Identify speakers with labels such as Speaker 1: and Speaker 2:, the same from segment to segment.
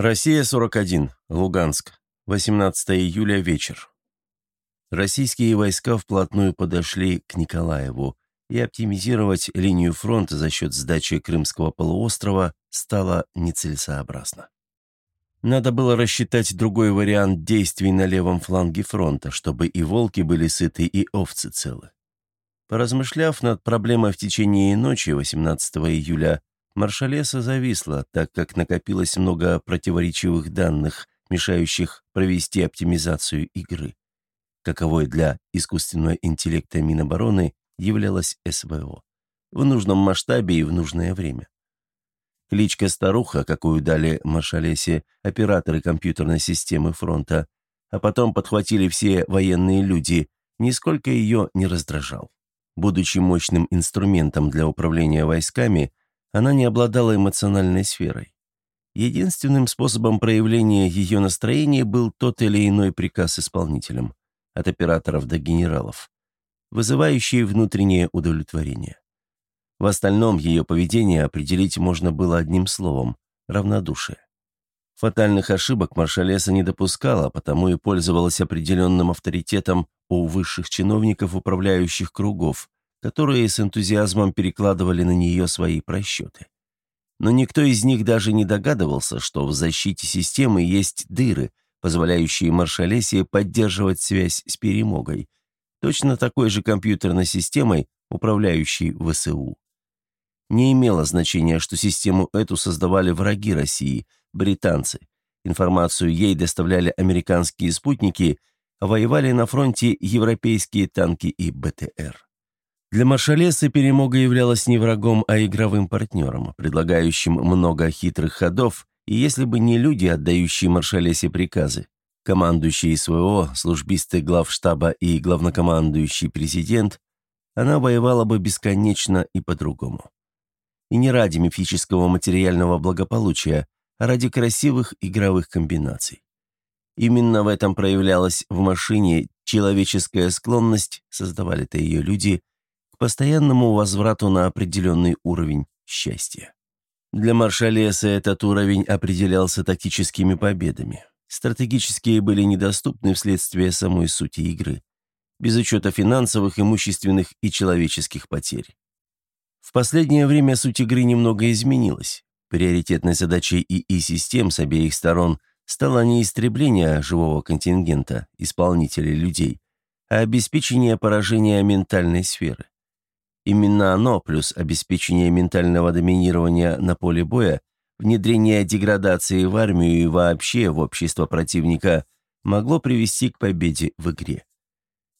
Speaker 1: Россия-41, Луганск, 18 июля, вечер. Российские войска вплотную подошли к Николаеву, и оптимизировать линию фронта за счет сдачи Крымского полуострова стало нецелесообразно. Надо было рассчитать другой вариант действий на левом фланге фронта, чтобы и волки были сыты, и овцы целы. Поразмышляв над проблемой в течение ночи 18 июля, Маршалеса зависла, так как накопилось много противоречивых данных, мешающих провести оптимизацию игры. Каковой для искусственного интеллекта Минобороны являлась СВО. В нужном масштабе и в нужное время. Кличка «Старуха», какую дали Маршалесе операторы компьютерной системы фронта, а потом подхватили все военные люди, нисколько ее не раздражал. Будучи мощным инструментом для управления войсками, она не обладала эмоциональной сферой. Единственным способом проявления ее настроения был тот или иной приказ исполнителям, от операторов до генералов, вызывающий внутреннее удовлетворение. В остальном ее поведение определить можно было одним словом – равнодушие. Фатальных ошибок Маршалеса не допускала, потому и пользовалась определенным авторитетом у высших чиновников управляющих кругов, которые с энтузиазмом перекладывали на нее свои просчеты. Но никто из них даже не догадывался, что в защите системы есть дыры, позволяющие Маршалесе поддерживать связь с перемогой, точно такой же компьютерной системой, управляющей ВСУ. Не имело значения, что систему эту создавали враги России, британцы. Информацию ей доставляли американские спутники, а воевали на фронте европейские танки и БТР. Для Маршалеса перемога являлась не врагом, а игровым партнером, предлагающим много хитрых ходов, и если бы не люди, отдающие Маршалесе приказы, командующий СВО, службисты главштаба и главнокомандующий президент, она воевала бы бесконечно и по-другому. И не ради мифического материального благополучия, а ради красивых игровых комбинаций. Именно в этом проявлялась в машине человеческая склонность, создавали-то ее люди, постоянному возврату на определенный уровень счастья. Для Маршалеса этот уровень определялся тактическими победами. Стратегические были недоступны вследствие самой сути игры, без учета финансовых, имущественных и человеческих потерь. В последнее время суть игры немного изменилась. Приоритетной задачей ИИ-систем с обеих сторон стало не истребление живого контингента, исполнителей людей, а обеспечение поражения ментальной сферы. Именно оно, плюс обеспечение ментального доминирования на поле боя, внедрение деградации в армию и вообще в общество противника могло привести к победе в игре.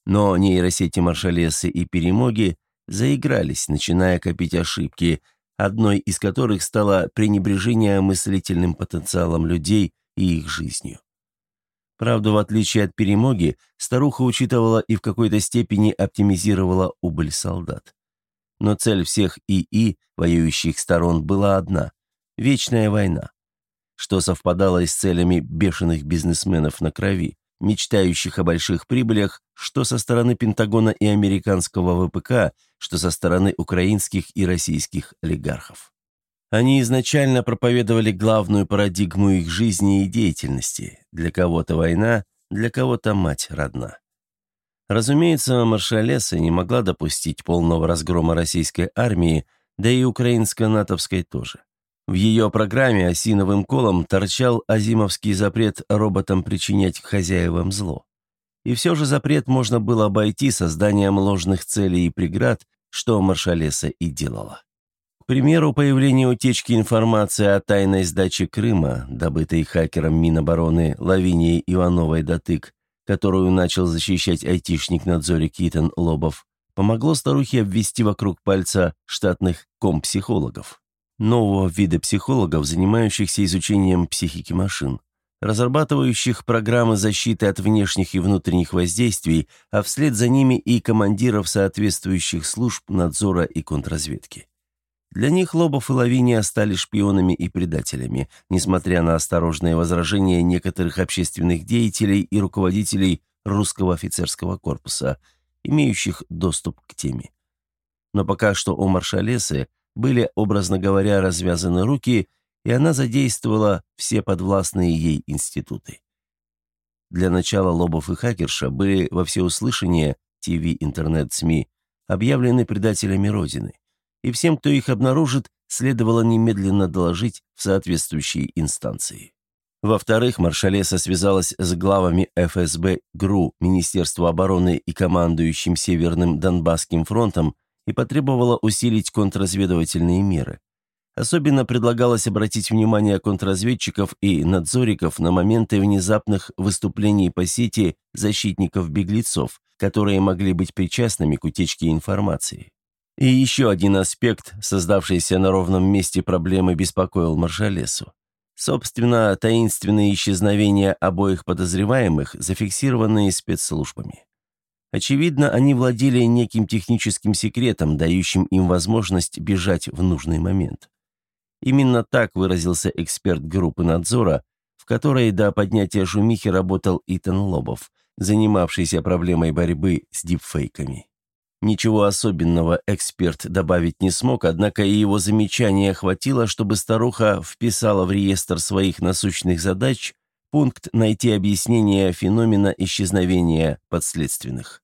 Speaker 1: Но нейросети Маршалесы и Перемоги заигрались, начиная копить ошибки, одной из которых стало пренебрежение мыслительным потенциалом людей и их жизнью. Правда, в отличие от Перемоги, старуха учитывала и в какой-то степени оптимизировала убыль солдат. Но цель всех ИИ, воюющих сторон, была одна – вечная война, что совпадало с целями бешеных бизнесменов на крови, мечтающих о больших прибылях, что со стороны Пентагона и американского ВПК, что со стороны украинских и российских олигархов. Они изначально проповедовали главную парадигму их жизни и деятельности. Для кого-то война, для кого-то мать родна. Разумеется, маршалеса не могла допустить полного разгрома российской армии, да и украинско-натовской тоже. В ее программе осиновым колом торчал азимовский запрет роботам причинять хозяевам зло. И все же запрет можно было обойти созданием ложных целей и преград, что маршалеса и делала. К примеру, появление утечки информации о тайной сдаче Крыма, добытой хакером Минобороны Лавинией Ивановой-Датык, которую начал защищать айтишник надзоре Китон Лобов, помогло старухе обвести вокруг пальца штатных компсихологов, нового вида психологов, занимающихся изучением психики машин, разрабатывающих программы защиты от внешних и внутренних воздействий, а вслед за ними и командиров соответствующих служб надзора и контрразведки. Для них Лобов и Лавиния стали шпионами и предателями, несмотря на осторожные возражения некоторых общественных деятелей и руководителей русского офицерского корпуса, имеющих доступ к теме. Но пока что у маршалесы были, образно говоря, развязаны руки, и она задействовала все подвластные ей институты. Для начала Лобов и Хакерша были во всеуслышание ТВ, интернет, СМИ объявлены предателями Родины, и всем, кто их обнаружит, следовало немедленно доложить в соответствующие инстанции. Во-вторых, Маршалеса связалась с главами ФСБ ГРУ, Министерства обороны и командующим Северным Донбасским фронтом и потребовала усилить контрразведывательные меры. Особенно предлагалось обратить внимание контрразведчиков и надзориков на моменты внезапных выступлений по сети защитников-беглецов, которые могли быть причастными к утечке информации. И еще один аспект, создавшийся на ровном месте проблемы, беспокоил Маршалесу. Собственно, таинственные исчезновения обоих подозреваемых, зафиксированные спецслужбами. Очевидно, они владели неким техническим секретом, дающим им возможность бежать в нужный момент. Именно так выразился эксперт группы надзора, в которой до поднятия шумихи работал Итан Лобов, занимавшийся проблемой борьбы с дипфейками. Ничего особенного эксперт добавить не смог, однако и его замечания хватило, чтобы старуха вписала в реестр своих насущных задач пункт «Найти объяснение феномена исчезновения подследственных».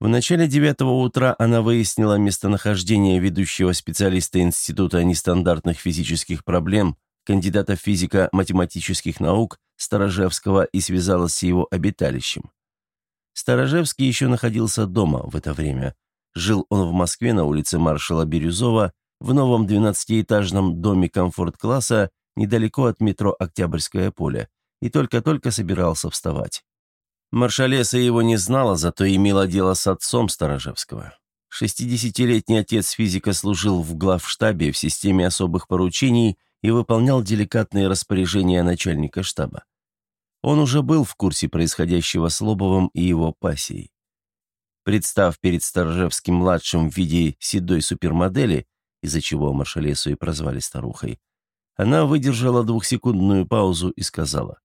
Speaker 1: В начале девятого утра она выяснила местонахождение ведущего специалиста Института нестандартных физических проблем, кандидата физико-математических наук Сторожевского и связалась с его обиталищем. Сторожевский еще находился дома в это время. Жил он в Москве на улице маршала Бирюзова, в новом 12-этажном доме комфорт-класса недалеко от метро Октябрьское поле, и только-только собирался вставать. Маршалеса его не знала, зато имела дело с отцом Сторожевского. Шестидесятилетний отец физика служил в главштабе в системе особых поручений и выполнял деликатные распоряжения начальника штаба. Он уже был в курсе происходящего с Лобовым и его пассией. Представ перед Сторожевским-младшим в виде седой супермодели, из-за чего Маршалесу и прозвали старухой, она выдержала двухсекундную паузу и сказала,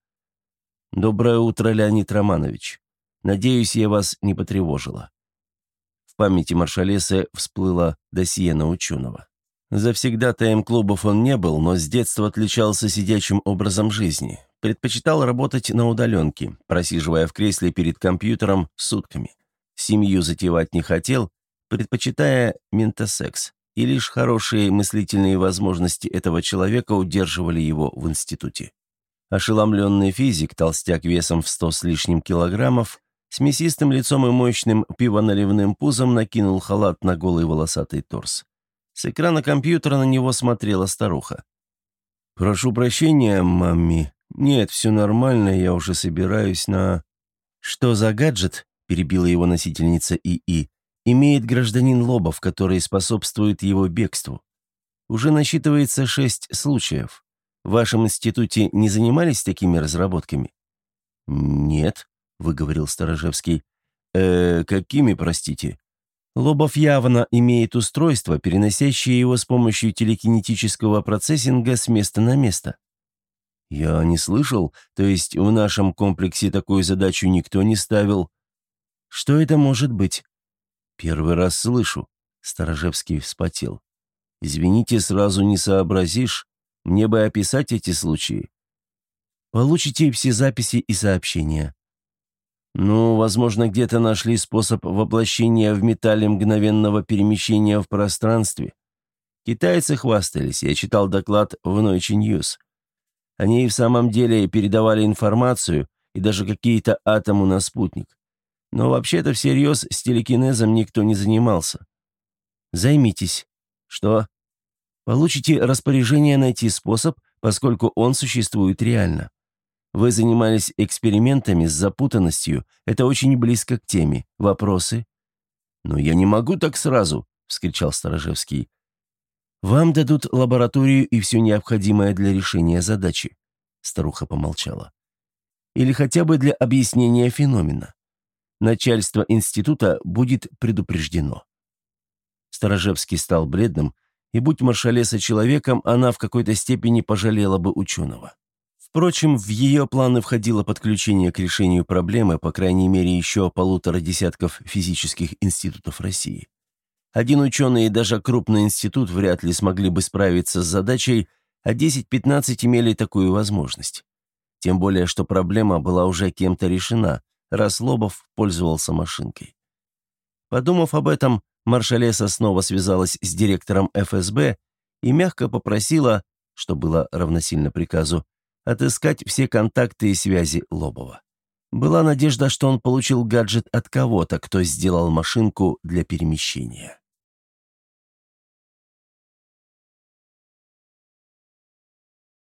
Speaker 1: «Доброе утро, Леонид Романович. Надеюсь, я вас не потревожила». В памяти Маршалеса всплыло досье на ученого. Завсегдатаем клубов он не был, но с детства отличался сидячим образом жизни. Предпочитал работать на удаленке, просиживая в кресле перед компьютером сутками. Семью затевать не хотел, предпочитая ментосекс. И лишь хорошие мыслительные возможности этого человека удерживали его в институте. Ошеломленный физик, толстяк весом в сто с лишним килограммов, с мясистым лицом и мощным пивоналивным пузом накинул халат на голый волосатый торс. С экрана компьютера на него смотрела старуха. «Прошу прощения, мамми. Нет, все нормально, я уже собираюсь на...» «Что за гаджет?» – перебила его носительница ИИ. «Имеет гражданин Лобов, который способствует его бегству. Уже насчитывается шесть случаев. В вашем институте не занимались такими разработками?» «Нет», – выговорил Сторожевский. «Э, какими, простите?» Лобов явно имеет устройство, переносящее его с помощью телекинетического процессинга с места на место. Я не слышал, то есть в нашем комплексе такую задачу никто не ставил. Что это может быть? Первый раз слышу. Сторожевский вспотел. Извините, сразу не сообразишь. Мне бы описать эти случаи. Получите все записи и сообщения. Ну, возможно, где-то нашли способ воплощения в металле мгновенного перемещения в пространстве. Китайцы хвастались, я читал доклад в Nature News. Они и в самом деле передавали информацию и даже какие-то атомы на спутник. Но вообще-то всерьез с телекинезом никто не занимался. Займитесь. Что? Получите распоряжение найти способ, поскольку он существует реально. Вы занимались экспериментами с запутанностью. Это очень близко к теме. Вопросы?» «Но я не могу так сразу», — вскричал Сторожевский. «Вам дадут лабораторию и все необходимое для решения задачи», — старуха помолчала. «Или хотя бы для объяснения феномена. Начальство института будет предупреждено». Сторожевский стал бледным, и будь Маршалеса человеком, она в какой-то степени пожалела бы ученого. Впрочем, в ее планы входило подключение к решению проблемы, по крайней мере, еще полутора десятков физических институтов России. Один ученый и даже крупный институт вряд ли смогли бы справиться с задачей, а 10-15 имели такую возможность. Тем более, что проблема была уже кем-то решена, раз Лобов пользовался машинкой. Подумав об этом, маршалеса снова связалась с директором ФСБ и мягко попросила, что было равносильно приказу, отыскать все контакты и связи Лобова. Была надежда, что он получил гаджет от кого-то, кто сделал машинку для перемещения.